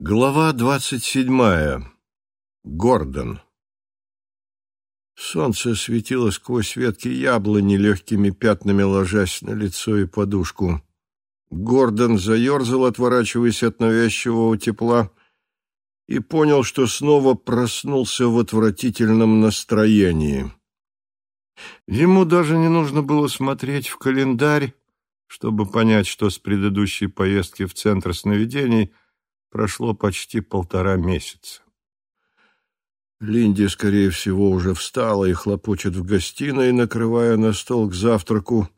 Глава двадцать седьмая. Гордон. Солнце светило сквозь ветки яблони, легкими пятнами ложась на лицо и подушку. Гордон заерзал, отворачиваясь от навязчивого тепла, и понял, что снова проснулся в отвратительном настроении. Ему даже не нужно было смотреть в календарь, чтобы понять, что с предыдущей поездки в Центр сновидений – прошло почти полтора месяца. Линди, скорее всего, уже встала и хлопочет в гостиной, накрывая на стол к завтраку.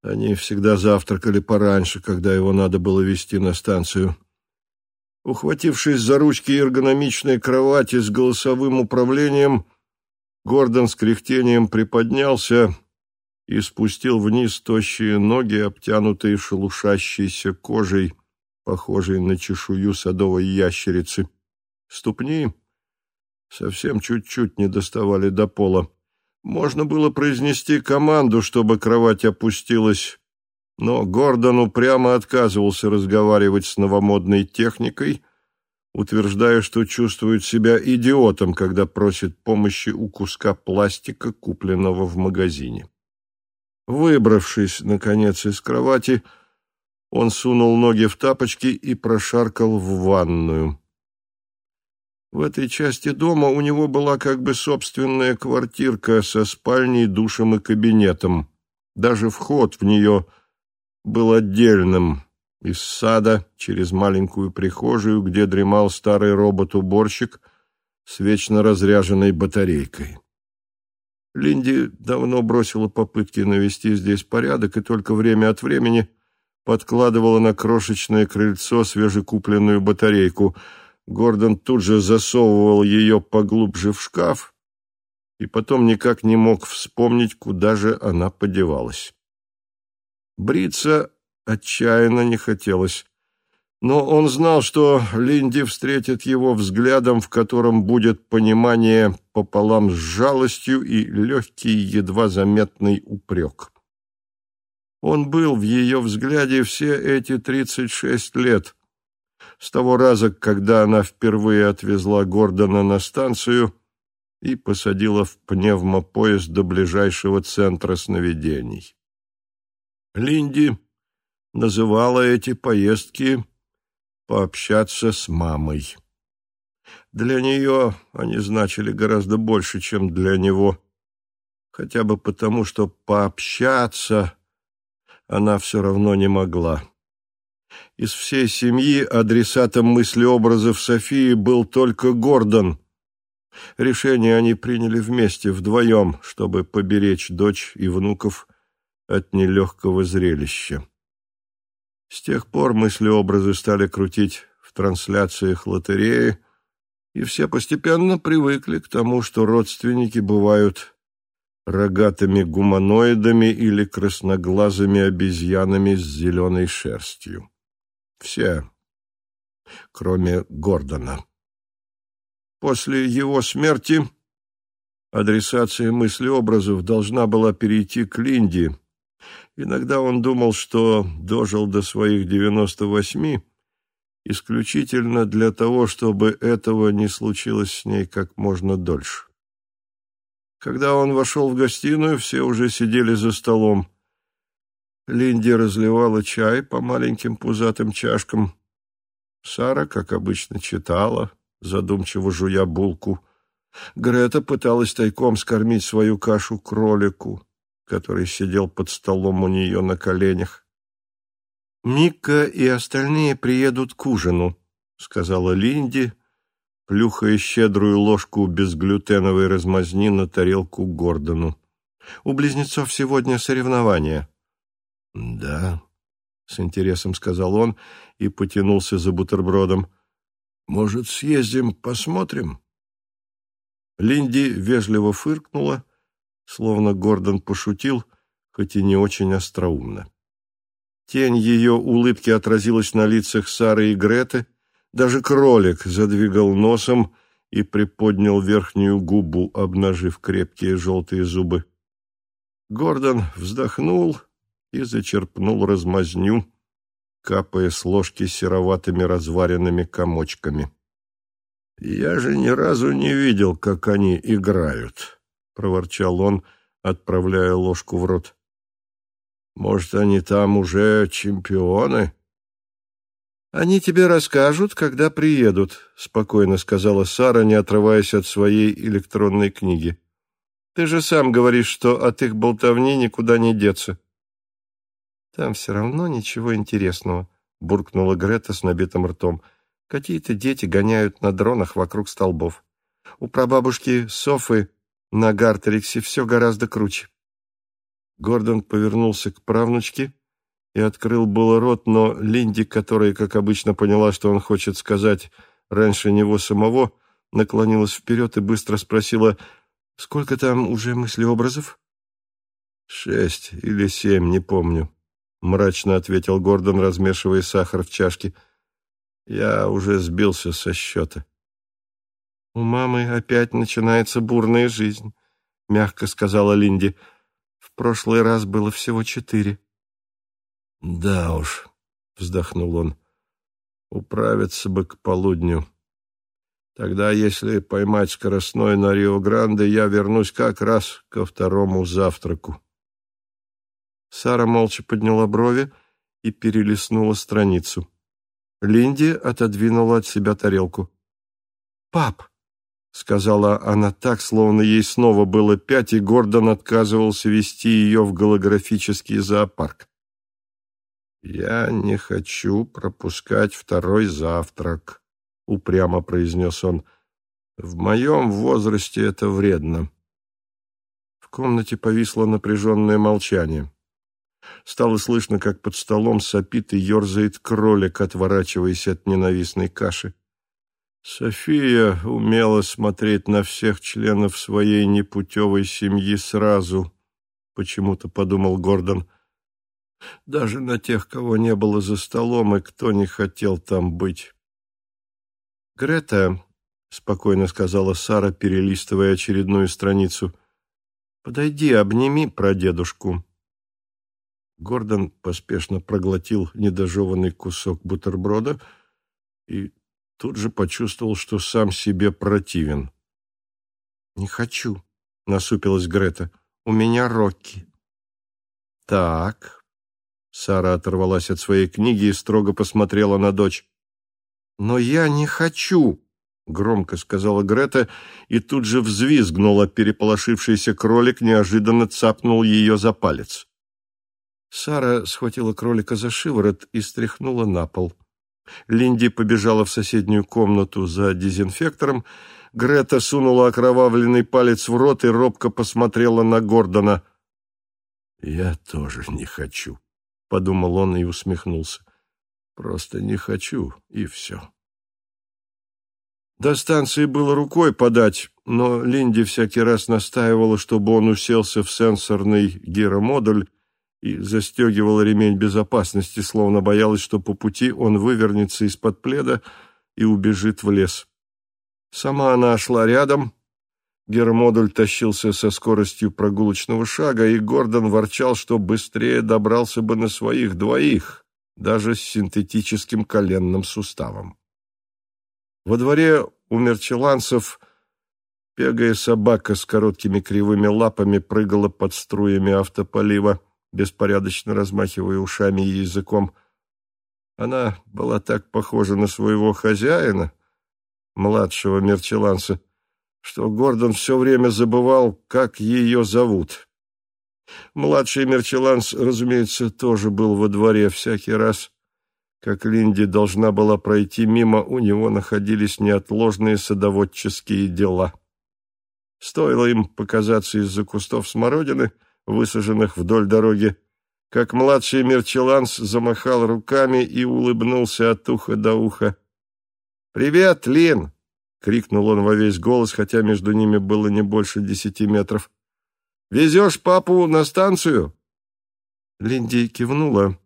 Они всегда завтракали пораньше, когда его надо было везти на станцию. Ухватившись за ручки эргономичной кровати с голосовым управлением, Гордон с кряхтением приподнялся и спустил вниз тощие ноги, обтянутые шелушащейся кожей, похожей на чешую садовой ящерицы. Ступни совсем чуть-чуть не доставали до пола. Можно было произнести команду, чтобы кровать опустилась, но Гордон упрямо отказывался разговаривать с новомодной техникой, утверждая, что чувствует себя идиотом, когда просит помощи у куска пластика, купленного в магазине. Выбравшись, наконец, из кровати, он сунул ноги в тапочки и прошаркал в ванную. В этой части дома у него была как бы собственная квартирка со спальней, душем и кабинетом. Даже вход в нее был отдельным, из сада через маленькую прихожую, где дремал старый робот-уборщик с вечно разряженной батарейкой. Линди давно бросила попытки навести здесь порядок и только время от времени подкладывала на крошечное крыльцо свежекупленную батарейку. Гордон тут же засовывал ее поглубже в шкаф и потом никак не мог вспомнить, куда же она подевалась. Бриться отчаянно не хотелось, но он знал, что Линди встретит его взглядом, в котором будет понимание пополам с жалостью и легкий, едва заметный упрек. Он был в ее взгляде все эти тридцать шесть лет. С того раза, когда она впервые отвезла Гордона на станцию и посадила в пневмопоезд до ближайшего центра сновидений. Линди называла эти поездки «пообщаться с мамой». Для нее они значили гораздо больше, чем для него, хотя бы потому, что пообщаться она все равно не могла. Из всей семьи адресатом мыслеобразов Софии был только Гордон. Решение они приняли вместе, вдвоем, чтобы поберечь дочь и внуков от нелегкого зрелища. С тех пор мыслеобразы стали крутить в трансляциях лотереи, и все постепенно привыкли к тому, что родственники бывают рогатыми гуманоидами или красноглазыми обезьянами с зеленой шерстью. Все, кроме Гордона. После его смерти адресация мыслеобразов должна была перейти к Линди. Иногда он думал, что дожил до своих девяносто восьми исключительно для того, чтобы этого не случилось с ней как можно дольше. Когда он вошел в гостиную, все уже сидели за столом. Линди разливала чай по маленьким пузатым чашкам. Сара, как обычно, читала, задумчиво жуя булку. Грета пыталась тайком скормить свою кашу кролику, который сидел под столом у нее на коленях. «Микка и остальные приедут к ужину», — сказала Линди, плюхая щедрую ложку безглютеновой размазни на тарелку Гордону. «У близнецов сегодня соревнования». «Да», — с интересом сказал он и потянулся за бутербродом. «Может, съездим, посмотрим?» Линди вежливо фыркнула, словно Гордон пошутил, хоть и не очень остроумно. Тень ее улыбки отразилась на лицах Сары и Греты — даже кролик задвигал носом и приподнял верхнюю губу, обнажив крепкие желтые зубы. Гордон вздохнул и зачерпнул размазню, капая с ложки сероватыми разваренными комочками. «Я же ни разу не видел, как они играют», — проворчал он, отправляя ложку в рот. «Может, они там уже чемпионы?» «Они тебе расскажут, когда приедут», — спокойно сказала Сара, не отрываясь от своей электронной книги. «Ты же сам говоришь, что от их болтовни никуда не деться». «Там все равно ничего интересного», — буркнула Грета с набитым ртом. «Какие-то дети гоняют на дронах вокруг столбов. У прабабушки Софы на Гартериксе все гораздо круче». Гордон повернулся к правнучке и открыл было рот, но Линди, которая, как обычно, поняла, что он хочет сказать раньше него самого, наклонилась вперед и быстро спросила, «Сколько там уже мыслеобразов?» «Шесть или семь, не помню», — мрачно ответил Гордон, размешивая сахар в чашке. «Я уже сбился со счета». «У мамы опять начинается бурная жизнь», — мягко сказала Линди. «В прошлый раз было всего четыре». «Да уж», — вздохнул он, — «управиться бы к полудню. Тогда, если поймать скоростной на Рио-Гранде, я вернусь как раз ко второму завтраку». Сара молча подняла брови и перелистнула страницу. Линди отодвинула от себя тарелку. «Пап!» — сказала она так, словно ей снова было пять, и Гордон отказывался вести ее в голографический зоопарк. «Я не хочу пропускать второй завтрак», — упрямо произнес он. «В моем возрасте это вредно». В комнате повисло напряженное молчание. Стало слышно, как под столом сопит и ерзает кролик, отворачиваясь от ненавистной каши. София умела смотреть на всех членов своей непутевой семьи сразу, почему-то подумал Гордон даже на тех, кого не было за столом и кто не хотел там быть. «Грета», — спокойно сказала Сара, перелистывая очередную страницу, — «подойди, обними прадедушку». Гордон поспешно проглотил недожеванный кусок бутерброда и тут же почувствовал, что сам себе противен. «Не хочу», — насупилась Грета, — «у меня Рокки». «Так», Сара оторвалась от своей книги и строго посмотрела на дочь. «Но я не хочу!» — громко сказала Грета, и тут же взвизгнула. Переполошившийся кролик неожиданно цапнул ее за палец. Сара схватила кролика за шиворот и стряхнула на пол. Линди побежала в соседнюю комнату за дезинфектором. Грета сунула окровавленный палец в рот и робко посмотрела на Гордона. «Я тоже не хочу», — подумал он и усмехнулся. «Просто не хочу, и все». До станции было рукой подать, но Линди всякий раз настаивала, чтобы он уселся в сенсорный гиромодуль и застегивала ремень безопасности, словно боялась, что по пути он вывернется из-под пледа и убежит в лес. Сама она шла рядом, Гермодуль тащился со скоростью прогулочного шага, и Гордон ворчал, что быстрее добрался бы на своих двоих, даже с синтетическим коленным суставом. Во дворе у мерчеланцев пегая собака с короткими кривыми лапами прыгала под струями автополива, беспорядочно размахивая ушами и языком. Она была так похожа на своего хозяина, младшего мерчеланца, что Гордон все время забывал, как ее зовут. Младший Мерчеланс, разумеется, тоже был во дворе всякий раз. Как Линди должна была пройти мимо, у него находились неотложные садоводческие дела. Стоило им показаться из-за кустов смородины, высаженных вдоль дороги, как младший Мерчеланс замахал руками и улыбнулся от уха до уха. «Привет, Лин!» — крикнул он во весь голос, хотя между ними было не больше десяти метров. «Везешь папу на станцию?» Линди кивнула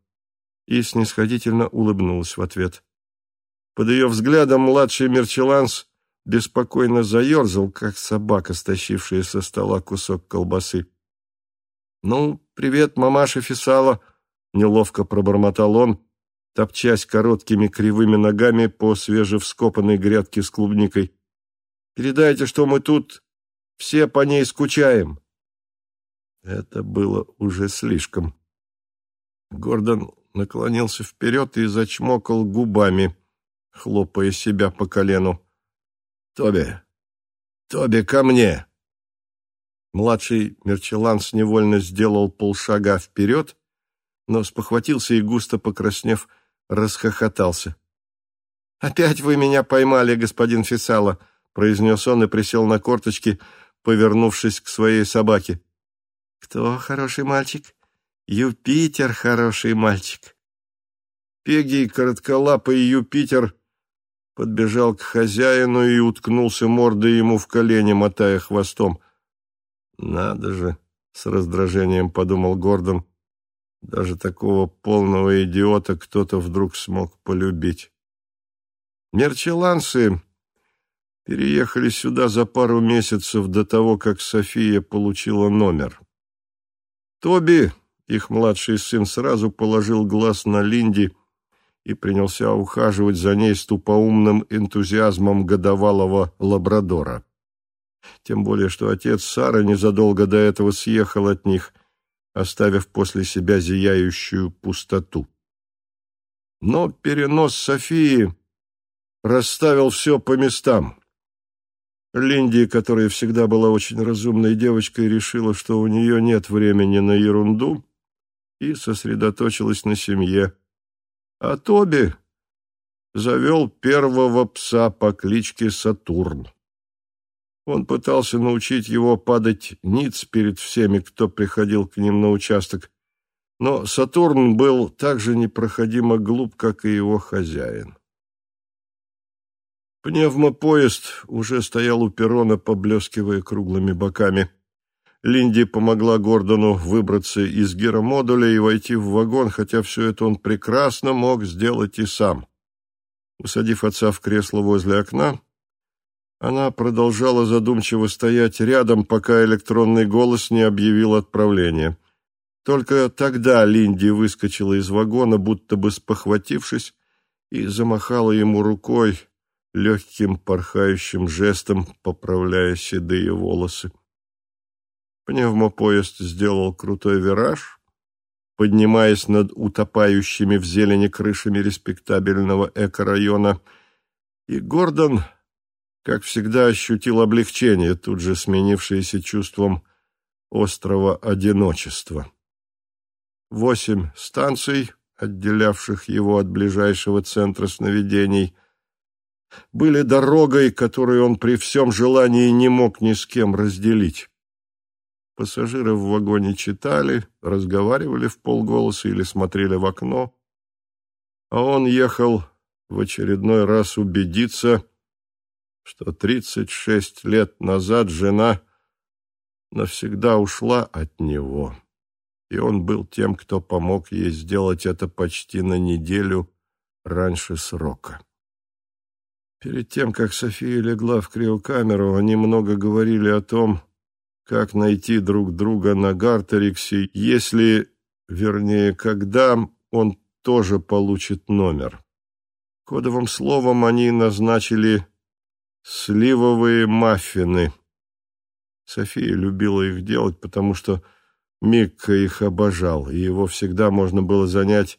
и снисходительно улыбнулась в ответ. Под ее взглядом младший Мерчеланс беспокойно заерзал, как собака, стащившая со стола кусок колбасы. «Ну, привет, мамаша Фисала!» — неловко пробормотал он топчась короткими кривыми ногами по свежевскопанной грядке с клубникой. «Передайте, что мы тут все по ней скучаем». Это было уже слишком. Гордон наклонился вперед и зачмокал губами, хлопая себя по колену. «Тоби! Тоби, ко мне!» Младший Мерчеланс невольно сделал полшага вперед, но спохватился и, густо покраснев, расхохотался. «Опять вы меня поймали, господин Фисала!» — произнес он и присел на корточки, повернувшись к своей собаке. «Кто хороший мальчик?» «Юпитер хороший мальчик». Пегий, коротколапый Юпитер подбежал к хозяину и уткнулся мордой ему в колени, мотая хвостом. «Надо же!» — с раздражением подумал Гордон. «Даже такого полного идиота кто-то вдруг смог полюбить». Мерчеланцы переехали сюда за пару месяцев до того, как София получила номер. Тоби, их младший сын, сразу положил глаз на Линди и принялся ухаживать за ней с тупоумным энтузиазмом годовалого лабрадора. Тем более, что отец Сары незадолго до этого съехал от них, оставив после себя зияющую пустоту. Но перенос Софии расставил все по местам. Линди, которая всегда была очень разумной девочкой, решила, что у нее нет времени на ерунду и сосредоточилась на семье. А Тоби завел первого пса по кличке Сатурн. Он пытался научить его падать ниц перед всеми, кто приходил к ним на участок, но Сатурн был так же непроходимо глуп, как и его хозяин. Пневмопоезд уже стоял у перрона, поблескивая круглыми боками. Линди помогла Гордону выбраться из гиромодуля и войти в вагон, хотя все это он прекрасно мог сделать и сам. Усадив отца в кресло возле окна, она продолжала задумчиво стоять рядом, пока электронный голос не объявил отправление. Только тогда Линди выскочила из вагона, будто бы спохватившись, и замахала ему рукой, легким порхающим жестом поправляя седые волосы. Пневмопоезд сделал крутой вираж, поднимаясь над утопающими в зелени крышами респектабельного экорайона, и Гордон как всегда, ощутил облегчение, тут же сменившееся чувством острого одиночества. Восемь станций, отделявших его от ближайшего центра сновидений, были дорогой, которую он при всем желании не мог ни с кем разделить. Пассажиры в вагоне читали, разговаривали в полголоса или смотрели в окно, а он ехал в очередной раз убедиться, что тридцать шесть лет назад жена навсегда ушла от него, и он был тем, кто помог ей сделать это почти на неделю раньше срока. Перед тем, как София легла в криокамеру, они много говорили о том, как найти друг друга на Гартериксе, если, вернее, когда он тоже получит номер. Кодовым словом они назначили Сливовые маффины. София любила их делать, потому что Микка их обожал, и его всегда можно было занять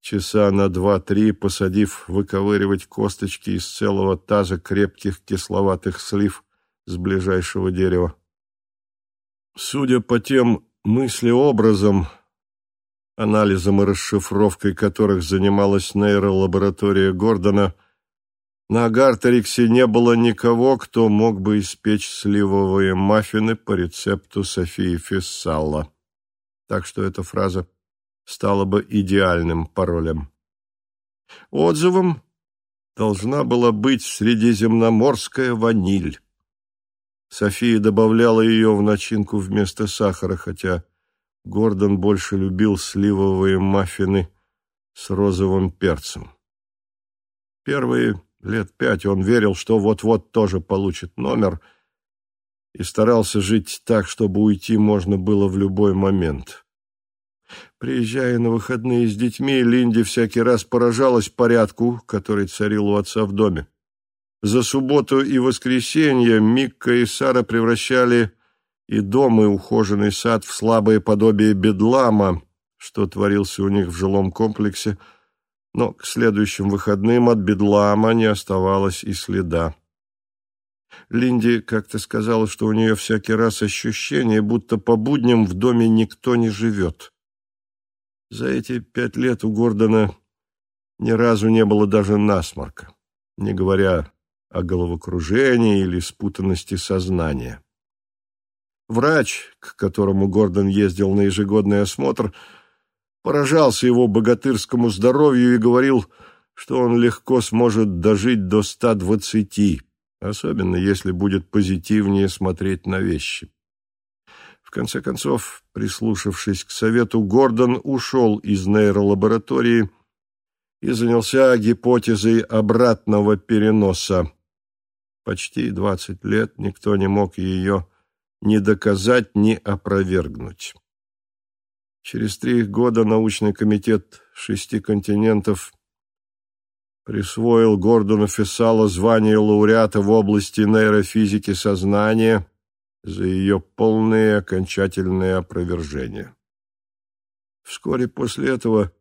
часа на два-три, посадив выковыривать косточки из целого таза крепких кисловатых слив с ближайшего дерева. Судя по тем мыслеобразам, анализом и расшифровкой которых занималась нейролаборатория Гордона, на Гартериксе не было никого, кто мог бы испечь сливовые маффины по рецепту Софии Фессалла. Так что эта фраза стала бы идеальным паролем. Отзывом должна была быть средиземноморская ваниль. София добавляла ее в начинку вместо сахара, хотя Гордон больше любил сливовые маффины с розовым перцем. Первые Лет пять он верил, что вот-вот тоже получит номер, и старался жить так, чтобы уйти можно было в любой момент. Приезжая на выходные с детьми, Линди всякий раз поражалась порядку, который царил у отца в доме. За субботу и воскресенье Микка и Сара превращали и дом, и ухоженный сад в слабое подобие бедлама, что творился у них в жилом комплексе, но к следующим выходным от бедлама не оставалось и следа. Линди как-то сказала, что у нее всякий раз ощущение, будто по будням в доме никто не живет. За эти пять лет у Гордона ни разу не было даже насморка, не говоря о головокружении или спутанности сознания. Врач, к которому Гордон ездил на ежегодный осмотр, поражался его богатырскому здоровью и говорил, что он легко сможет дожить до 120, особенно если будет позитивнее смотреть на вещи. В конце концов, прислушавшись к совету, Гордон ушел из нейролаборатории и занялся гипотезой обратного переноса. Почти двадцать лет никто не мог ее ни доказать, ни опровергнуть. Через три года научный комитет шести континентов присвоил Гордону Фессало звание лауреата в области нейрофизики сознания за ее полное окончательное опровержение. Вскоре после этого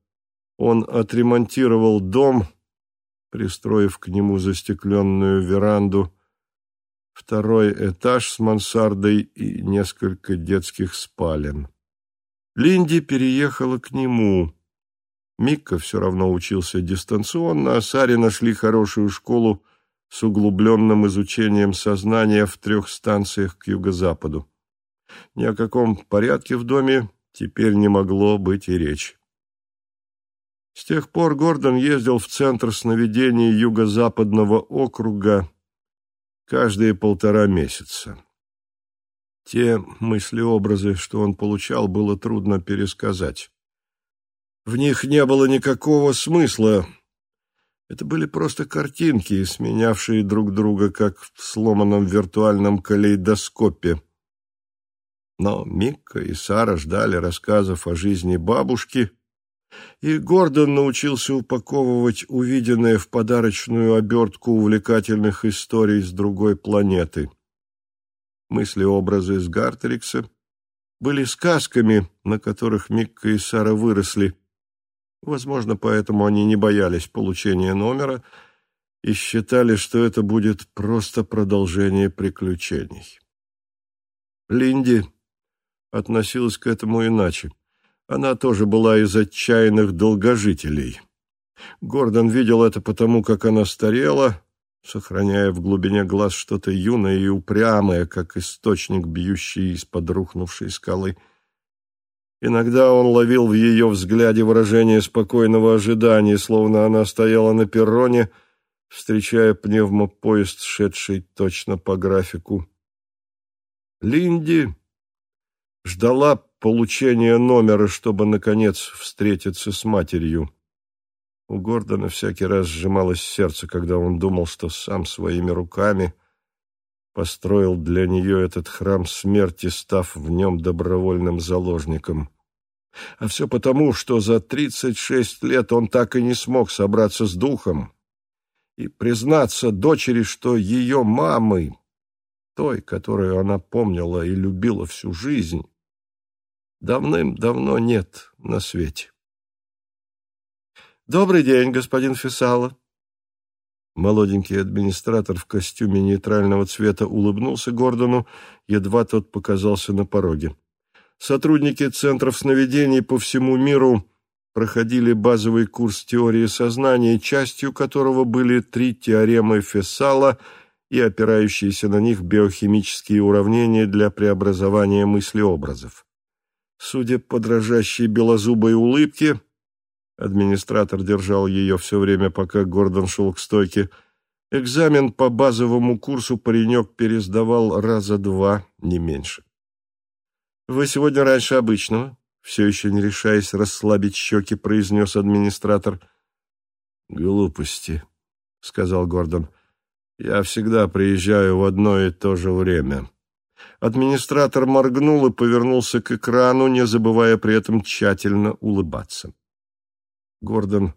он отремонтировал дом, пристроив к нему застекленную веранду, второй этаж с мансардой и несколько детских спален. Линди переехала к нему. Микка все равно учился дистанционно, а Саре нашли хорошую школу с углубленным изучением сознания в трех станциях к юго-западу. Ни о каком порядке в доме теперь не могло быть и речи. С тех пор Гордон ездил в Центр сновидений Юго-Западного округа каждые полтора месяца. Те мысли-образы, что он получал, было трудно пересказать. В них не было никакого смысла. Это были просто картинки, сменявшие друг друга, как в сломанном виртуальном калейдоскопе. Но Микка и Сара ждали рассказов о жизни бабушки, и Гордон научился упаковывать увиденное в подарочную обертку увлекательных историй с другой планеты — мысли-образы из Гартерикса были сказками, на которых Микка и Сара выросли. Возможно, поэтому они не боялись получения номера и считали, что это будет просто продолжение приключений. Линди относилась к этому иначе. Она тоже была из отчаянных долгожителей. Гордон видел это потому, как она старела, сохраняя в глубине глаз что-то юное и упрямое, как источник, бьющий из-под рухнувшей скалы. Иногда он ловил в ее взгляде выражение спокойного ожидания, словно она стояла на перроне, встречая пневмопоезд, шедший точно по графику. Линди ждала получения номера, чтобы, наконец, встретиться с матерью. У Гордона всякий раз сжималось сердце, когда он думал, что сам своими руками построил для нее этот храм смерти, став в нем добровольным заложником. А все потому, что за тридцать шесть лет он так и не смог собраться с духом и признаться дочери, что ее мамы, той, которую она помнила и любила всю жизнь, давным-давно нет на свете. «Добрый день, господин Фисала». Молоденький администратор в костюме нейтрального цвета улыбнулся Гордону, едва тот показался на пороге. Сотрудники центров сновидений по всему миру проходили базовый курс теории сознания, частью которого были три теоремы Фессала и опирающиеся на них биохимические уравнения для преобразования мыслеобразов. Судя по дрожащей белозубой улыбке, Администратор держал ее все время, пока Гордон шел к стойке. Экзамен по базовому курсу паренек пересдавал раза два, не меньше. «Вы сегодня раньше обычного?» Все еще не решаясь расслабить щеки, произнес администратор. «Глупости», — сказал Гордон. «Я всегда приезжаю в одно и то же время. Администратор моргнул и повернулся к экрану, не забывая при этом тщательно улыбаться. Гордон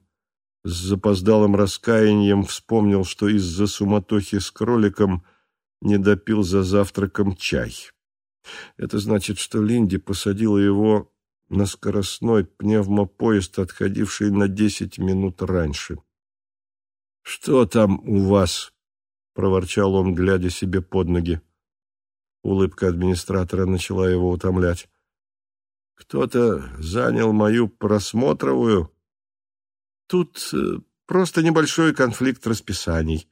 с запоздалым раскаянием вспомнил, что из-за суматохи с кроликом не допил за завтраком чай. Это значит, что Линди посадила его на скоростной пневмопоезд, отходивший на десять минут раньше. «Что там у вас?» — проворчал он, глядя себе под ноги. Улыбка администратора начала его утомлять. «Кто-то занял мою просмотровую?» «Тут э, просто небольшой конфликт расписаний».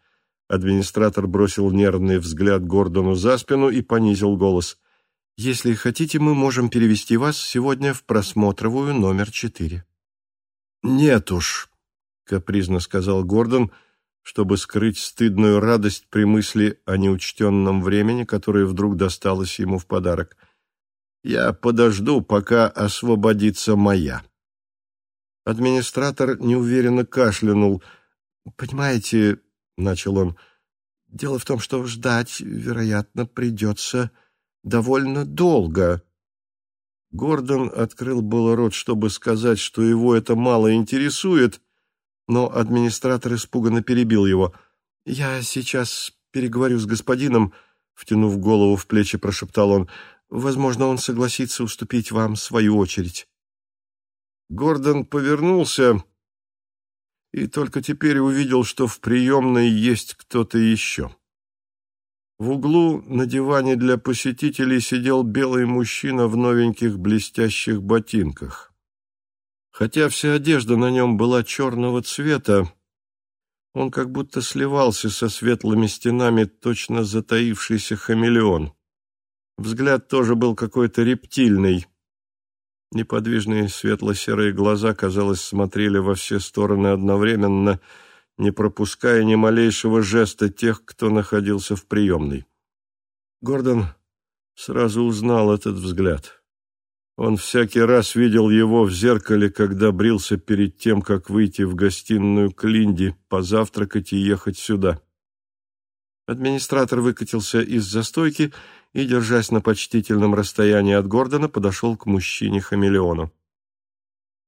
Администратор бросил нервный взгляд Гордону за спину и понизил голос. «Если хотите, мы можем перевести вас сегодня в просмотровую номер четыре». «Нет уж», — капризно сказал Гордон, — чтобы скрыть стыдную радость при мысли о неучтенном времени, которое вдруг досталось ему в подарок. «Я подожду, пока освободится моя». Администратор неуверенно кашлянул. «Понимаете, — начал он, — дело в том, что ждать, вероятно, придется довольно долго». Гордон открыл было рот, чтобы сказать, что его это мало интересует, но администратор испуганно перебил его. «Я сейчас переговорю с господином», — втянув голову в плечи, прошептал он. «Возможно, он согласится уступить вам свою очередь». Гордон повернулся и только теперь увидел, что в приемной есть кто-то еще. В углу на диване для посетителей сидел белый мужчина в новеньких блестящих ботинках. Хотя вся одежда на нем была черного цвета, он как будто сливался со светлыми стенами точно затаившийся хамелеон. Взгляд тоже был какой-то рептильный. Неподвижные светло-серые глаза, казалось, смотрели во все стороны одновременно, не пропуская ни малейшего жеста тех, кто находился в приемной. Гордон сразу узнал этот взгляд. Он всякий раз видел его в зеркале, когда брился перед тем, как выйти в гостиную к Линде, позавтракать и ехать сюда. Администратор выкатился из застойки и, держась на почтительном расстоянии от Гордона, подошел к мужчине-хамелеону.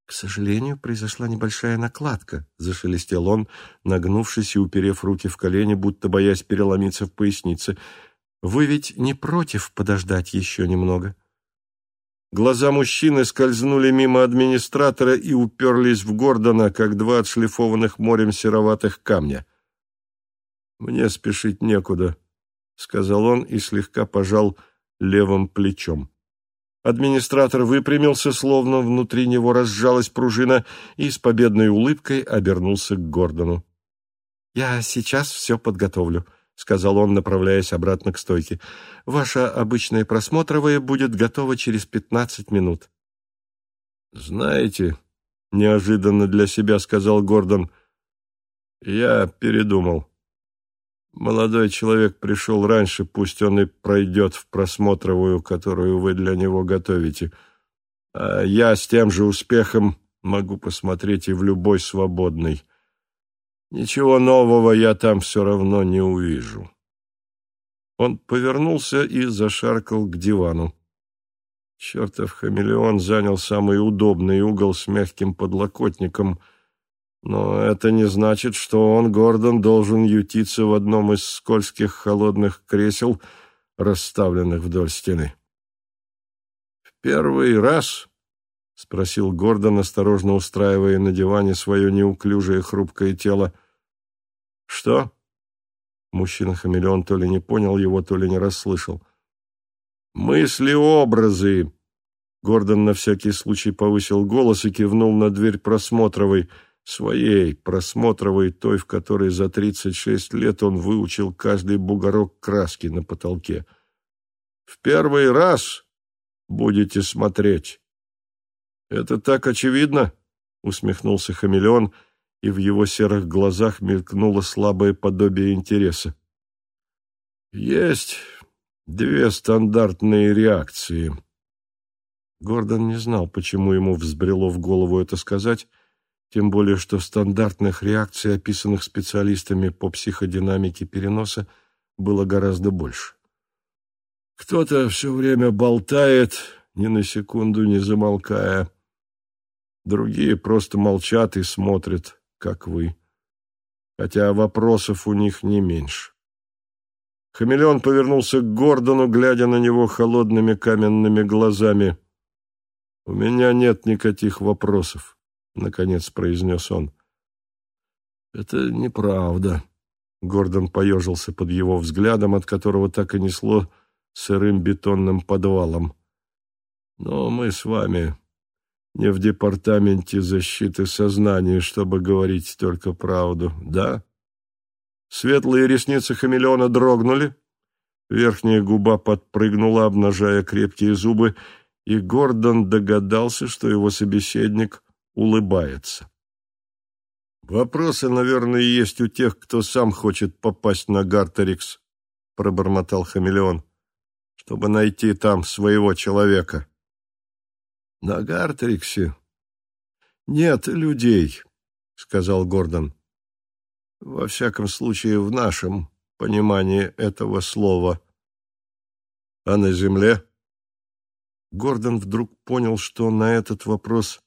«К сожалению, произошла небольшая накладка», — зашелестел он, нагнувшись и уперев руки в колени, будто боясь переломиться в пояснице. «Вы ведь не против подождать еще немного?» Глаза мужчины скользнули мимо администратора и уперлись в Гордона, как два отшлифованных морем сероватых камня. «Мне спешить некуда», — сказал он и слегка пожал левым плечом. Администратор выпрямился, словно внутри него разжалась пружина, и с победной улыбкой обернулся к Гордону. «Я сейчас все подготовлю», — сказал он, направляясь обратно к стойке. «Ваша обычная просмотровая будет готова через пятнадцать минут». «Знаете», — неожиданно для себя сказал Гордон, — «я передумал. Молодой человек пришел раньше, пусть он и пройдет в просмотровую, которую вы для него готовите. А я с тем же успехом могу посмотреть и в любой свободной». Ничего нового я там все равно не увижу. Он повернулся и зашаркал к дивану. Чертов хамелеон занял самый удобный угол с мягким подлокотником, но это не значит, что он, Гордон, должен ютиться в одном из скользких холодных кресел, расставленных вдоль стены. «В первый раз?» — спросил Гордон, осторожно устраивая на диване свое неуклюжее хрупкое тело. «Что?» Мужчина-хамелеон то ли не понял его, то ли не расслышал. «Мысли-образы!» Гордон на всякий случай повысил голос и кивнул на дверь просмотровой, своей просмотровой, той, в которой за тридцать шесть лет он выучил каждый бугорок краски на потолке. «В первый раз будете смотреть». «Это так очевидно?» — усмехнулся хамелеон — и в его серых глазах мелькнуло слабое подобие интереса. «Есть две стандартные реакции». Гордон не знал, почему ему взбрело в голову это сказать, тем более что стандартных реакций, описанных специалистами по психодинамике переноса, было гораздо больше. Кто-то все время болтает, ни на секунду не замолкая. Другие просто молчат и смотрят, как вы. Хотя вопросов у них не меньше. Хамелеон повернулся к Гордону, глядя на него холодными каменными глазами. «У меня нет никаких вопросов», — наконец произнес он. «Это неправда», — Гордон поежился под его взглядом, от которого так и несло сырым бетонным подвалом. «Но мы с вами не в департаменте защиты сознания, чтобы говорить только правду, да?» Светлые ресницы хамелеона дрогнули, верхняя губа подпрыгнула, обнажая крепкие зубы, и Гордон догадался, что его собеседник улыбается. «Вопросы, наверное, есть у тех, кто сам хочет попасть на Гартерикс», — пробормотал хамелеон, — «чтобы найти там своего человека». «На Гартериксе нет людей», — сказал Гордон. «Во всяком случае, в нашем понимании этого слова». «А на земле?» Гордон вдруг понял, что на этот вопрос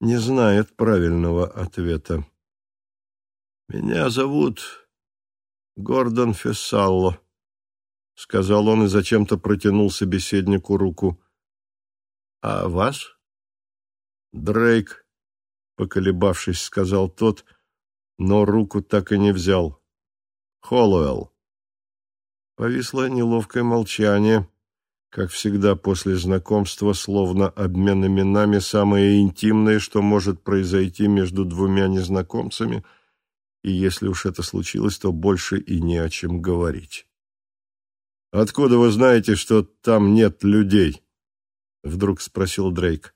не знает правильного ответа. «Меня зовут Гордон Фессалло», — сказал он и зачем-то протянул собеседнику руку. «А вас?» «Дрейк», — поколебавшись, сказал тот, но руку так и не взял. «Холлоуэлл». Повисло неловкое молчание. Как всегда после знакомства, словно обмен именами, самое интимное, что может произойти между двумя незнакомцами — и если уж это случилось, то больше и не о чем говорить. «Откуда вы знаете, что там нет людей?» — вдруг спросил Дрейк.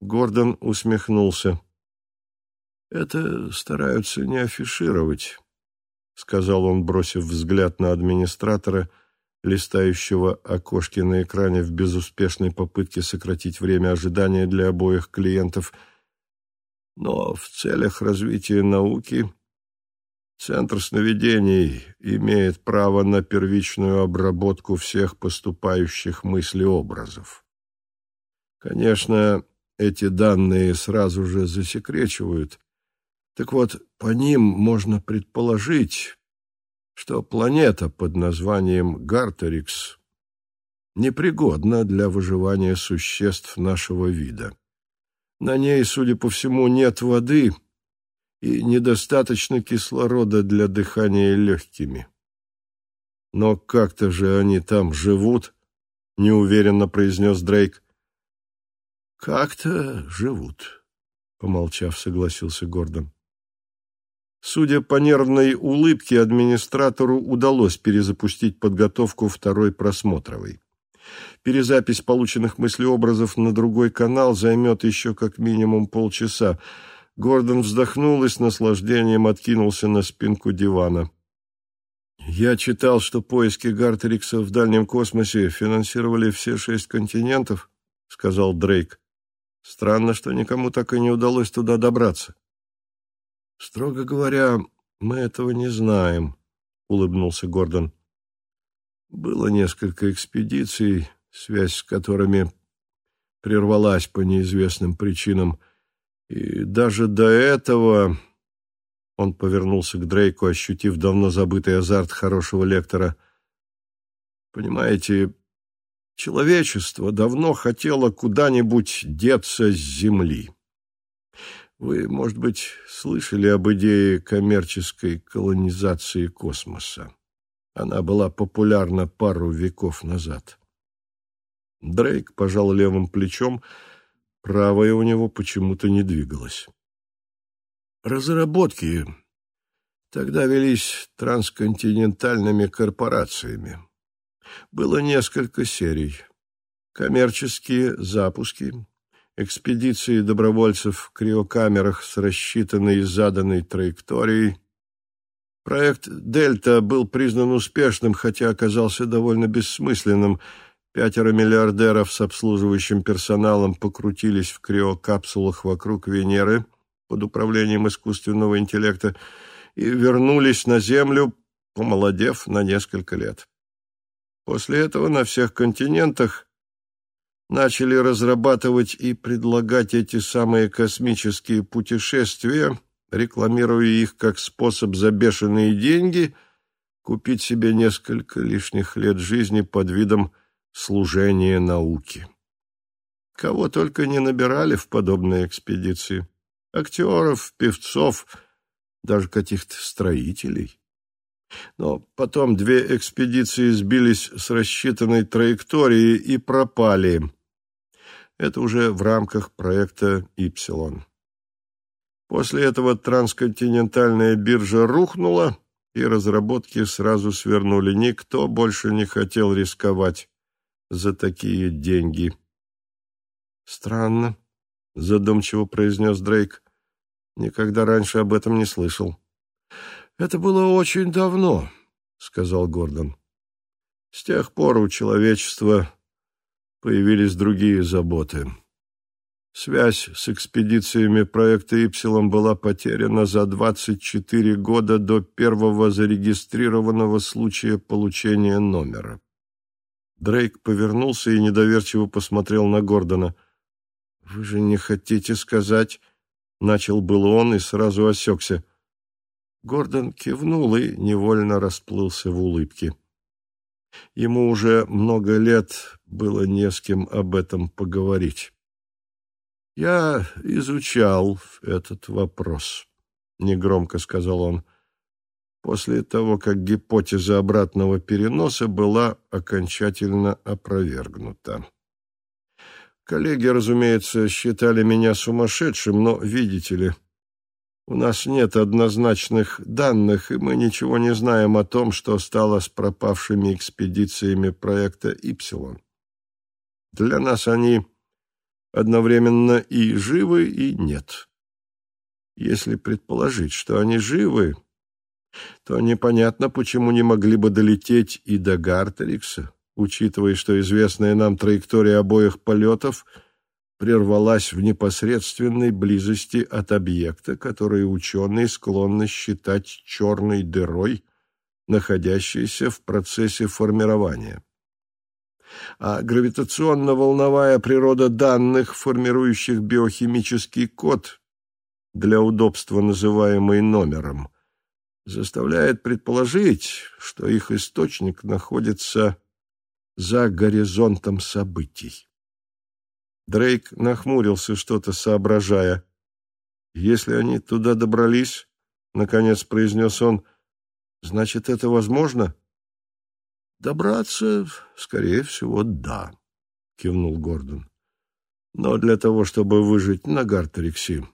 Гордон усмехнулся. «Это стараются не афишировать», — сказал он, бросив взгляд на администратора, листающего окошки на экране в безуспешной попытке сократить время ожидания для обоих клиентов. «Но в целях развития науки Центр сновидений имеет право на первичную обработку всех поступающих мыслеобразов. Конечно, эти данные сразу же засекречивают. Так вот, по ним можно предположить, что планета под названием Гартерикс непригодна для выживания существ нашего вида. На ней, судя по всему, нет воды — и недостаточно кислорода для дыхания легкими. Но как-то же они там живут, неуверенно произнес Дрейк. Как-то живут, помолчав, согласился Гордон. Судя по нервной улыбке, администратору удалось перезапустить подготовку второй просмотровой. Перезапись полученных мыслеобразов на другой канал займет еще как минимум полчаса. Гордон вздохнул и с наслаждением откинулся на спинку дивана. «Я читал, что поиски Гартерикса в дальнем космосе финансировали все шесть континентов», — сказал Дрейк. «Странно, что никому так и не удалось туда добраться». «Строго говоря, мы этого не знаем», — улыбнулся Гордон. «Было несколько экспедиций, связь с которыми прервалась по неизвестным причинам». И даже до этого он повернулся к Дрейку, ощутив давно забытый азарт хорошего лектора. Понимаете, человечество давно хотело куда-нибудь деться с земли. Вы, может быть, слышали об идее коммерческой колонизации космоса. Она была популярна пару веков назад. Дрейк пожал левым плечом, Правая у него почему-то не двигалась. Разработки тогда велись трансконтинентальными корпорациями. Было несколько серий. Коммерческие запуски, экспедиции добровольцев в криокамерах с рассчитанной и заданной траекторией. Проект «Дельта» был признан успешным, хотя оказался довольно бессмысленным – Пятеро миллиардеров с обслуживающим персоналом покрутились в криокапсулах вокруг Венеры под управлением искусственного интеллекта и вернулись на Землю, помолодев на несколько лет. После этого на всех континентах начали разрабатывать и предлагать эти самые космические путешествия, рекламируя их как способ за бешеные деньги купить себе несколько лишних лет жизни под видом служения науке. Кого только не набирали в подобные экспедиции. Актеров, певцов, даже каких-то строителей. Но потом две экспедиции сбились с рассчитанной траектории и пропали. Это уже в рамках проекта «Ипсилон». После этого трансконтинентальная биржа рухнула, и разработки сразу свернули. Никто больше не хотел рисковать за такие деньги. «Странно», — задумчиво произнес Дрейк. «Никогда раньше об этом не слышал». «Это было очень давно», — сказал Гордон. «С тех пор у человечества появились другие заботы. Связь с экспедициями проекта «Ипсилон» была потеряна за 24 года до первого зарегистрированного случая получения номера. Дрейк повернулся и недоверчиво посмотрел на Гордона. «Вы же не хотите сказать...» Начал был он и сразу осекся. Гордон кивнул и невольно расплылся в улыбке. Ему уже много лет было не с кем об этом поговорить. «Я изучал этот вопрос», — негромко сказал он, после того, как гипотеза обратного переноса была окончательно опровергнута. Коллеги, разумеется, считали меня сумасшедшим, но, видите ли, у нас нет однозначных данных, и мы ничего не знаем о том, что стало с пропавшими экспедициями проекта «Ипсилон». Для нас они одновременно и живы, и нет. Если предположить, что они живы, то непонятно, почему не могли бы долететь и до Гартерикса, учитывая, что известная нам траектория обоих полетов прервалась в непосредственной близости от объекта, который ученые склонны считать черной дырой, находящейся в процессе формирования. А гравитационно-волновая природа данных, формирующих биохимический код, для удобства называемый номером, заставляет предположить, что их источник находится за горизонтом событий. Дрейк нахмурился, что-то соображая. «Если они туда добрались, — наконец произнес он, — значит, это возможно?» «Добраться, скорее всего, да», — кивнул Гордон. «Но для того, чтобы выжить на Гартериксе,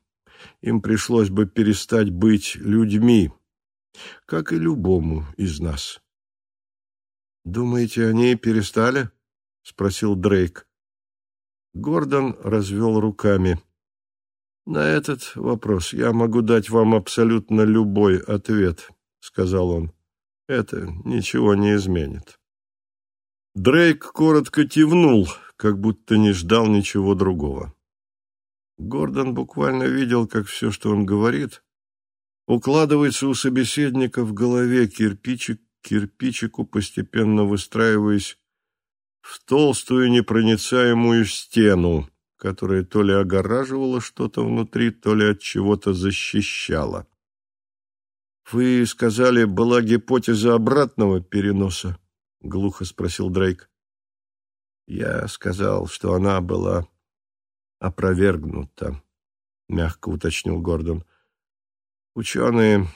им пришлось бы перестать быть людьми, как и любому из нас». «Думаете, они перестали?» — спросил Дрейк. Гордон развел руками. «На этот вопрос я могу дать вам абсолютно любой ответ», — сказал он. «Это ничего не изменит». Дрейк коротко кивнул, как будто не ждал ничего другого. Гордон буквально видел, как все, что он говорит, укладывается у собеседника в голове кирпичик кирпичику, постепенно выстраиваясь в толстую непроницаемую стену, которая то ли огораживала что-то внутри, то ли от чего-то защищала. «Вы сказали, была гипотеза обратного переноса?» — глухо спросил Дрейк. «Я сказал, что она была опровергнута», — мягко уточнил Гордон. «Ученые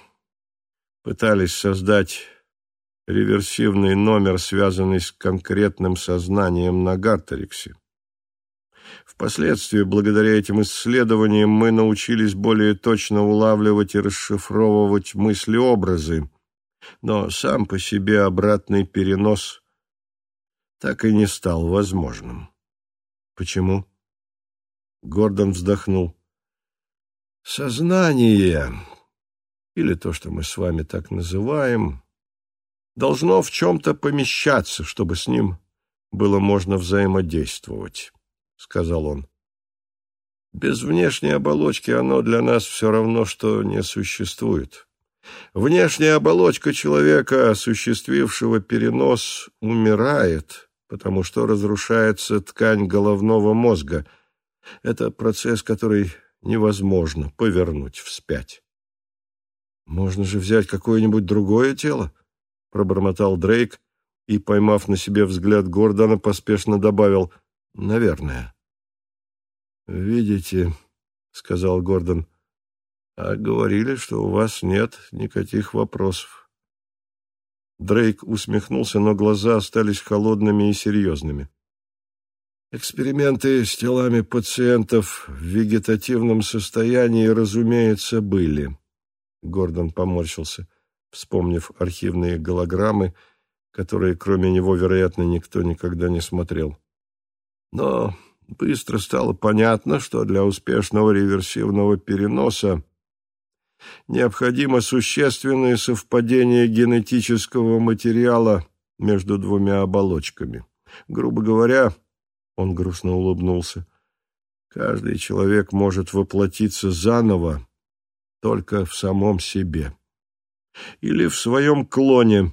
пытались создать реверсивный номер, связанный с конкретным сознанием на Гартериксе. Впоследствии, благодаря этим исследованиям, мы научились более точно улавливать и расшифровывать мысли-образы, но сам по себе обратный перенос так и не стал возможным. Почему? Гордон вздохнул. Сознание, или то, что мы с вами так называем, должно в чем-то помещаться, чтобы с ним было можно взаимодействовать, — сказал он. Без внешней оболочки оно для нас все равно, что не существует. Внешняя оболочка человека, осуществившего перенос, умирает, потому что разрушается ткань головного мозга. Это процесс, который невозможно повернуть вспять. «Можно же взять какое-нибудь другое тело?» — пробормотал Дрейк и, поймав на себе взгляд Гордона, поспешно добавил «наверное». «Видите», — сказал Гордон, — «а говорили, что у вас нет никаких вопросов». Дрейк усмехнулся, но глаза остались холодными и серьезными. Эксперименты с телами пациентов в вегетативном состоянии, разумеется, были. Гордон поморщился, вспомнив архивные голограммы, которые, кроме него, вероятно, никто никогда не смотрел. Но быстро стало понятно, что для успешного реверсивного переноса необходимо существенное совпадение генетического материала между двумя оболочками. Грубо говоря, он грустно улыбнулся, каждый человек может воплотиться заново только в самом себе или в своем клоне,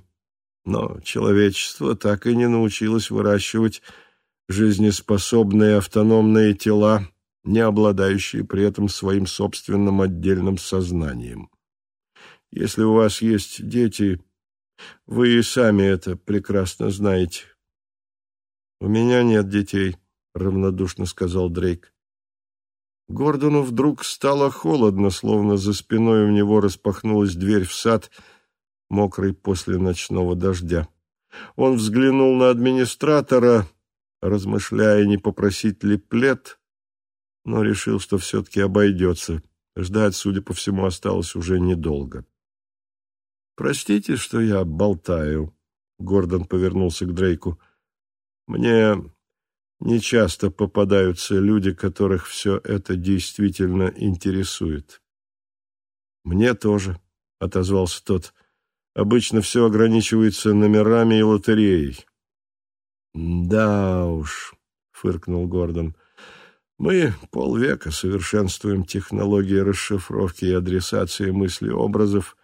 но человечество так и не научилось выращивать жизнеспособные автономные тела, не обладающие при этом своим собственным отдельным сознанием. Если у вас есть дети, вы и сами это прекрасно знаете. «У меня нет детей», — равнодушно сказал Дрейк. Гордону вдруг стало холодно, словно за спиной у него распахнулась дверь в сад, мокрый после ночного дождя. Он взглянул на администратора, размышляя, не попросить ли плед, но решил, что все-таки обойдется. Ждать, судя по всему, осталось уже недолго. «Простите, что я болтаю», — Гордон повернулся к Дрейку. «Мне нечасто попадаются люди, которых все это действительно интересует». «Мне тоже», — отозвался тот. «Обычно все ограничивается номерами и лотереей». «Да уж», — фыркнул Гордон, — «мы полвека совершенствуем технологии расшифровки и адресации мыслеобразов,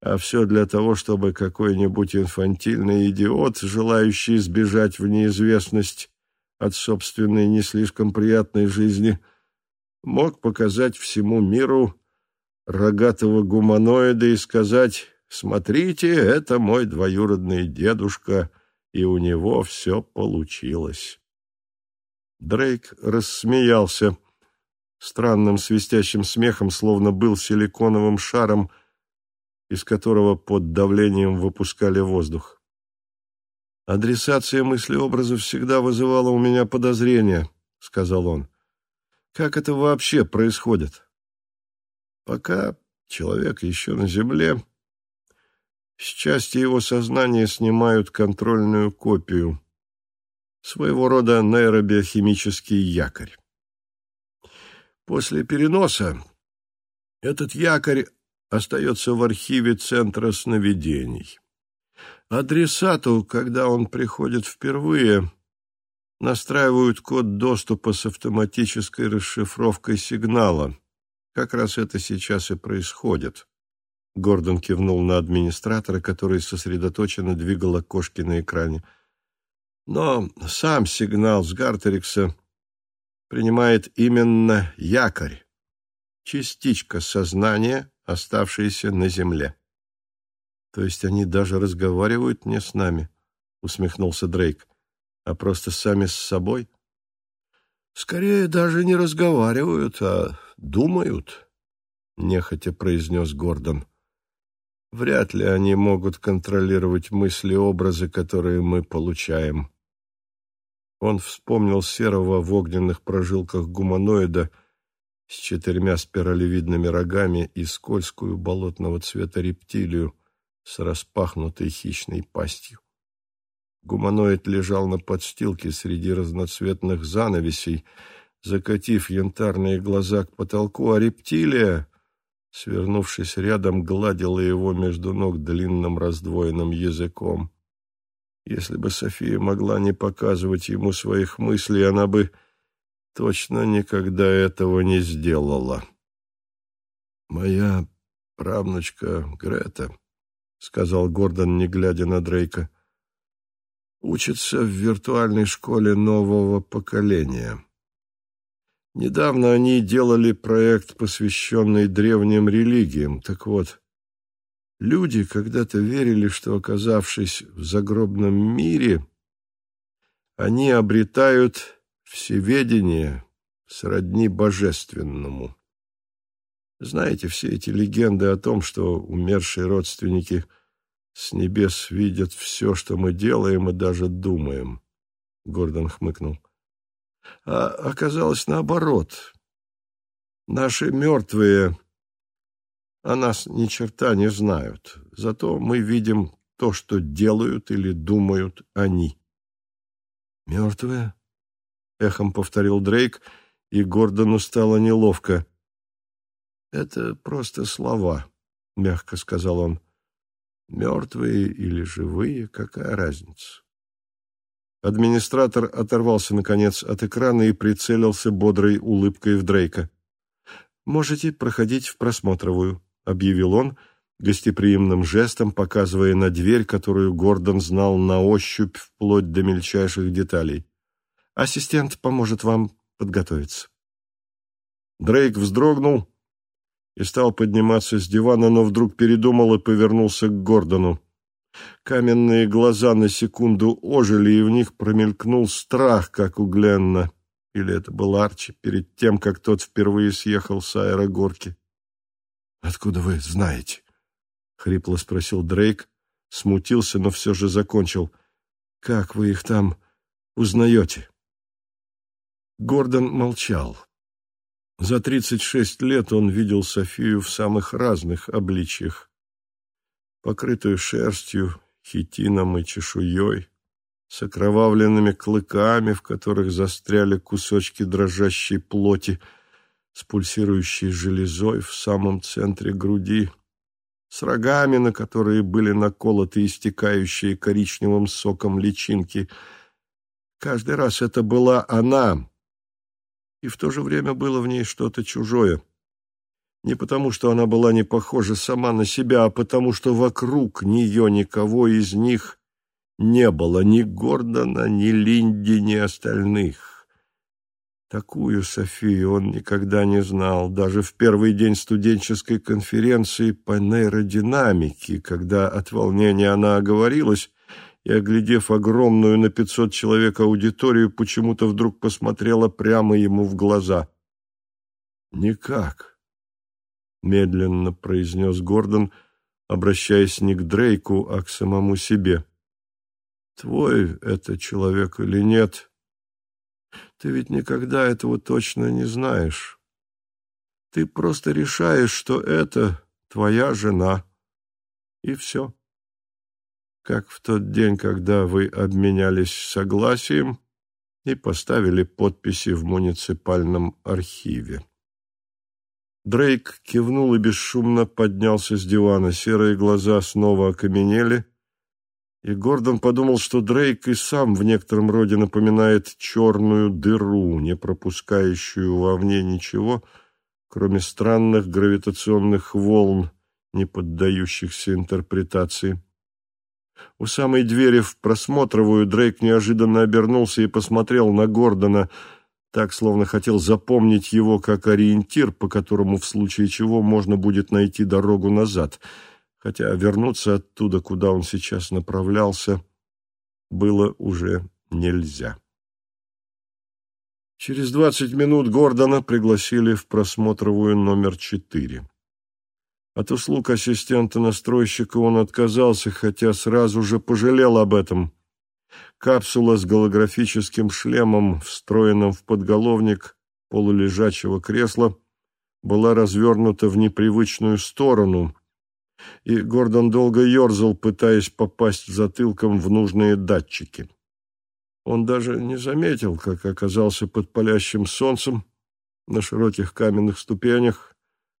а все для того, чтобы какой-нибудь инфантильный идиот, желающий сбежать в неизвестность от собственной не слишком приятной жизни, мог показать всему миру рогатого гуманоида и сказать «Смотрите, это мой двоюродный дедушка», и у него все получилось. Дрейк рассмеялся странным свистящим смехом, словно был силиконовым шаром, из которого под давлением выпускали воздух. «Адресация мыслеобразов всегда вызывала у меня подозрения», — сказал он. «Как это вообще происходит?» «Пока человек еще на земле, с части его сознания снимают контрольную копию, своего рода нейробиохимический якорь. После переноса этот якорь остается в архиве Центра сновидений. Адресату, когда он приходит впервые, настраивают код доступа с автоматической расшифровкой сигнала. Как раз это сейчас и происходит. Гордон кивнул на администратора, который сосредоточенно двигал окошки на экране. Но сам сигнал с Гартерикса принимает именно якорь, частичка сознания, оставшиеся на земле. То есть они даже разговаривают не с нами, усмехнулся Дрейк, а просто сами с собой? Скорее даже не разговаривают, а думают, нехотя произнес Гордон. Вряд ли они могут контролировать мысли образы, которые мы получаем. Он вспомнил серого в огненных прожилках гуманоида, с четырьмя спиралевидными рогами и скользкую болотного цвета рептилию с распахнутой хищной пастью. Гуманоид лежал на подстилке среди разноцветных занавесей, закатив янтарные глаза к потолку, а рептилия, свернувшись рядом, гладила его между ног длинным раздвоенным языком. Если бы София могла не показывать ему своих мыслей, она бы точно никогда этого не сделала. «Моя правнучка Грета, — сказал Гордон, не глядя на Дрейка, — учится в виртуальной школе нового поколения. Недавно они делали проект, посвященный древним религиям. Так вот, люди когда-то верили, что, оказавшись в загробном мире, они обретают всеведение сродни божественному. Знаете, все эти легенды о том, что умершие родственники с небес видят все, что мы делаем и даже думаем. Гордон хмыкнул. А оказалось наоборот. Наши мертвые о нас ни черта не знают. Зато мы видим то, что делают или думают они. «Мертвые?» — эхом повторил Дрейк, и Гордону стало неловко. «Это просто слова», — мягко сказал он. «Мертвые или живые, какая разница?» Администратор оторвался, наконец, от экрана и прицелился бодрой улыбкой в Дрейка. «Можете проходить в просмотровую», — объявил он, гостеприимным жестом показывая на дверь, которую Гордон знал на ощупь вплоть до мельчайших деталей. «Ассистент поможет вам подготовиться». Дрейк вздрогнул, и стал подниматься с дивана, но вдруг передумал и повернулся к Гордону. Каменные глаза на секунду ожили, и в них промелькнул страх, как у Гленна. Или это был Арчи, перед тем, как тот впервые съехал с аэрогорки. «Откуда вы знаете?» — хрипло спросил Дрейк, смутился, но все же закончил. «Как вы их там узнаете?» Гордон молчал. За тридцать шесть лет он видел Софию в самых разных обличьях. Покрытую шерстью, хитином и чешуей, с окровавленными клыками, в которых застряли кусочки дрожащей плоти, с пульсирующей железой в самом центре груди, с рогами, на которые были наколоты истекающие коричневым соком личинки. Каждый раз это была она, и в то же время было в ней что-то чужое. Не потому, что она была не похожа сама на себя, а потому, что вокруг нее никого из них не было, ни Гордона, ни Линди, ни остальных. Такую Софию он никогда не знал, даже в первый день студенческой конференции по нейродинамике, когда от волнения она оговорилась, и, оглядев огромную на пятьсот человек аудиторию, почему-то вдруг посмотрела прямо ему в глаза. «Никак», — медленно произнес Гордон, обращаясь не к Дрейку, а к самому себе. «Твой это человек или нет? Ты ведь никогда этого точно не знаешь. Ты просто решаешь, что это твоя жена, и все» как в тот день, когда вы обменялись согласием и поставили подписи в муниципальном архиве. Дрейк кивнул и бесшумно поднялся с дивана. Серые глаза снова окаменели, и Гордон подумал, что Дрейк и сам в некотором роде напоминает черную дыру, не пропускающую вовне ничего, кроме странных гравитационных волн, не поддающихся интерпретации. У самой двери в просмотровую Дрейк неожиданно обернулся и посмотрел на Гордона, так, словно хотел запомнить его как ориентир, по которому в случае чего можно будет найти дорогу назад, хотя вернуться оттуда, куда он сейчас направлялся, было уже нельзя. Через двадцать минут Гордона пригласили в просмотровую номер четыре. От услуг ассистента-настройщика он отказался, хотя сразу же пожалел об этом. Капсула с голографическим шлемом, встроенным в подголовник полулежачего кресла, была развернута в непривычную сторону, и Гордон долго ерзал, пытаясь попасть затылком в нужные датчики. Он даже не заметил, как оказался под палящим солнцем на широких каменных ступенях,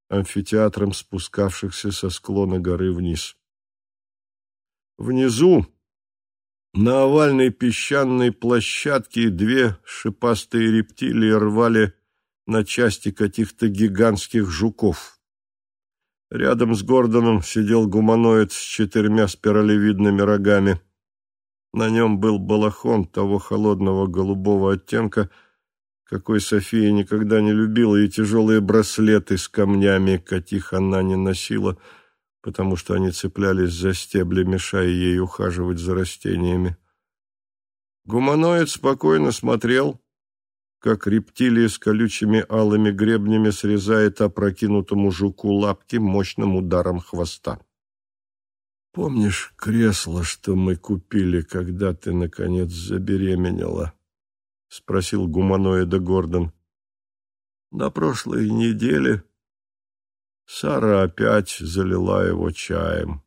амфитеатром спускавшихся со склона горы вниз. Внизу, на овальной песчаной площадке, две шипастые рептилии рвали на части каких-то гигантских жуков. Рядом с Гордоном сидел гуманоид с четырьмя спиралевидными рогами. На нем был балахон того холодного голубого оттенка, какой София никогда не любила, и тяжелые браслеты с камнями, каких она не носила, потому что они цеплялись за стебли, мешая ей ухаживать за растениями. Гуманоид спокойно смотрел, как рептилия с колючими алыми гребнями срезает опрокинутому жуку лапки мощным ударом хвоста. «Помнишь кресло, что мы купили, когда ты, наконец, забеременела?» — спросил гуманоида Гордон. «На прошлой неделе Сара опять залила его чаем».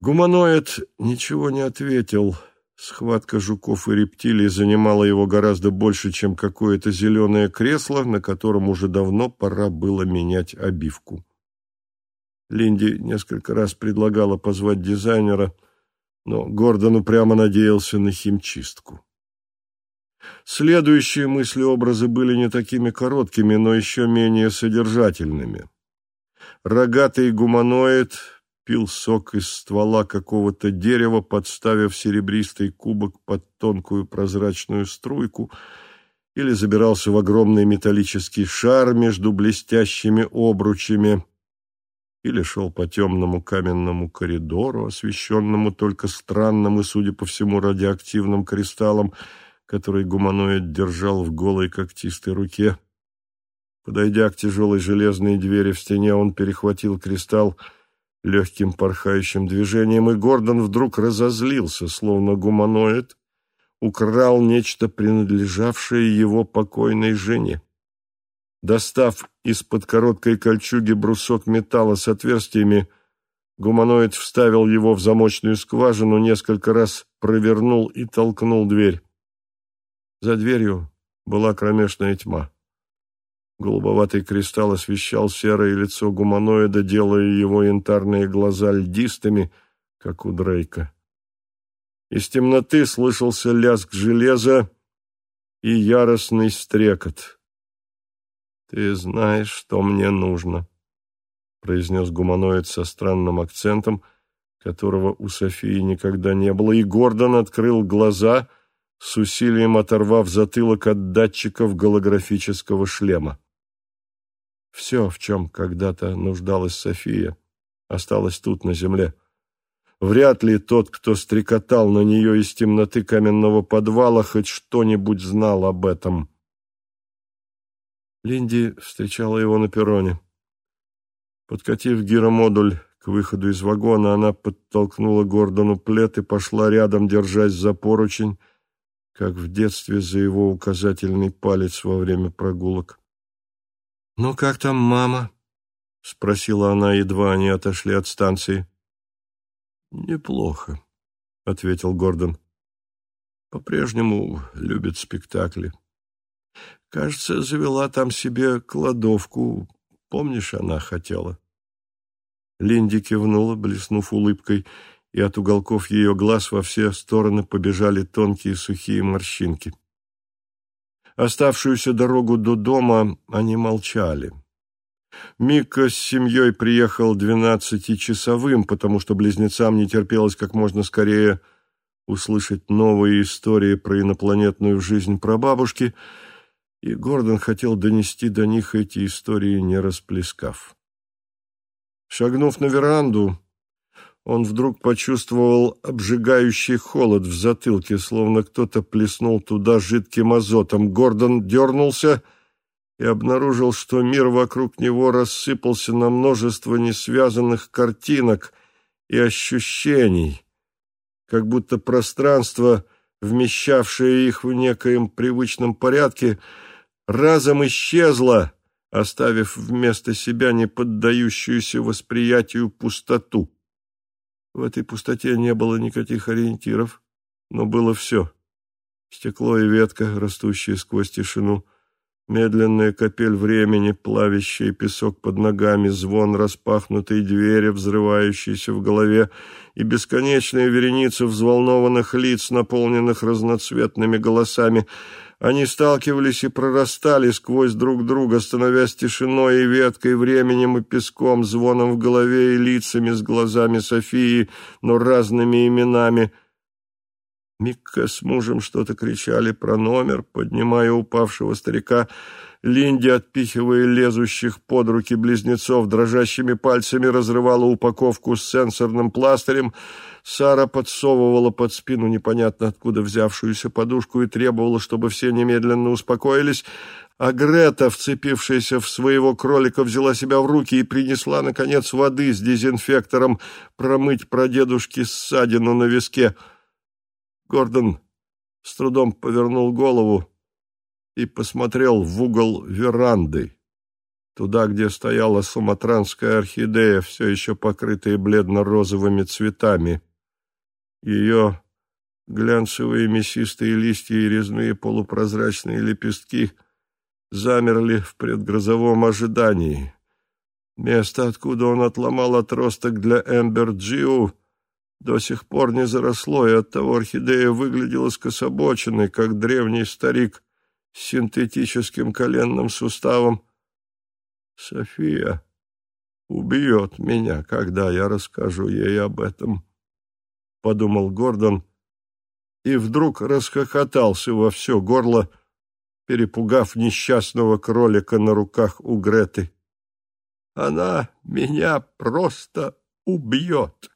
Гуманоид ничего не ответил. Схватка жуков и рептилий занимала его гораздо больше, чем какое-то зеленое кресло, на котором уже давно пора было менять обивку. Линди несколько раз предлагала позвать дизайнера, но Гордон упрямо надеялся на химчистку. Следующие мысли-образы были не такими короткими, но еще менее содержательными. Рогатый гуманоид пил сок из ствола какого-то дерева, подставив серебристый кубок под тонкую прозрачную струйку, или забирался в огромный металлический шар между блестящими обручами, или шел по темному каменному коридору, освещенному только странным и, судя по всему, радиоактивным кристаллом, который гуманоид держал в голой когтистой руке. Подойдя к тяжелой железной двери в стене, он перехватил кристалл легким порхающим движением, и Гордон вдруг разозлился, словно гуманоид украл нечто, принадлежавшее его покойной жене. Достав из-под короткой кольчуги брусок металла с отверстиями, гуманоид вставил его в замочную скважину, несколько раз провернул и толкнул дверь. За дверью была кромешная тьма. Голубоватый кристалл освещал серое лицо гуманоида, делая его янтарные глаза льдистыми, как у Дрейка. Из темноты слышался лязг железа и яростный стрекот. «Ты знаешь, что мне нужно», — произнес гуманоид со странным акцентом, которого у Софии никогда не было, и Гордон открыл глаза, с усилием оторвав затылок от датчиков голографического шлема. Все, в чем когда-то нуждалась София, осталось тут, на земле. Вряд ли тот, кто стрекотал на нее из темноты каменного подвала, хоть что-нибудь знал об этом. Линди встречала его на перроне. Подкатив гиромодуль к выходу из вагона, она подтолкнула Гордону плед и пошла рядом, держась за поручень, как в детстве за его указательный палец во время прогулок. «Ну, как там мама?» — спросила она, едва они отошли от станции. «Неплохо», — ответил Гордон. «По-прежнему любит спектакли». Кажется, завела там себе кладовку. Помнишь, она хотела?» Линди кивнула, блеснув улыбкой, и от уголков ее глаз во все стороны побежали тонкие сухие морщинки. Оставшуюся дорогу до дома они молчали. Мика с семьей приехал двенадцатичасовым, потому что близнецам не терпелось как можно скорее услышать новые истории про инопланетную жизнь прабабушки — и Гордон хотел донести до них эти истории, не расплескав. Шагнув на веранду, он вдруг почувствовал обжигающий холод в затылке, словно кто-то плеснул туда жидким азотом. Гордон дернулся и обнаружил, что мир вокруг него рассыпался на множество несвязанных картинок и ощущений, как будто пространство, вмещавшее их в некоем привычном порядке, — разом исчезла, оставив вместо себя неподдающуюся восприятию пустоту. В этой пустоте не было никаких ориентиров, но было все. Стекло и ветка, растущие сквозь тишину, медленная капель времени, плавящий песок под ногами, звон распахнутой двери, взрывающейся в голове, и бесконечная вереница взволнованных лиц, наполненных разноцветными голосами — Они сталкивались и прорастали сквозь друг друга, становясь тишиной и веткой, временем и песком, звоном в голове и лицами с глазами Софии, но разными именами. Микка с мужем что-то кричали про номер, поднимая упавшего старика, Линди, отпихивая лезущих под руки близнецов, дрожащими пальцами разрывала упаковку с сенсорным пластырем. Сара подсовывала под спину непонятно откуда взявшуюся подушку и требовала, чтобы все немедленно успокоились, а Грета, вцепившаяся в своего кролика, взяла себя в руки и принесла, наконец, воды с дезинфектором промыть прадедушке ссадину на виске. Гордон с трудом повернул голову и посмотрел в угол веранды, туда, где стояла суматранская орхидея, все еще покрытая бледно-розовыми цветами. Ее глянцевые мясистые листья и резные полупрозрачные лепестки замерли в предгрозовом ожидании. Место, откуда он отломал отросток для Эмбер Джиу, до сих пор не заросло, и оттого орхидея выглядела скособоченной, как древний старик с синтетическим коленным суставом. София убьет меня, когда я расскажу ей об этом, — подумал Гордон, и вдруг расхохотался во все горло, перепугав несчастного кролика на руках у Греты. Она меня просто убьет.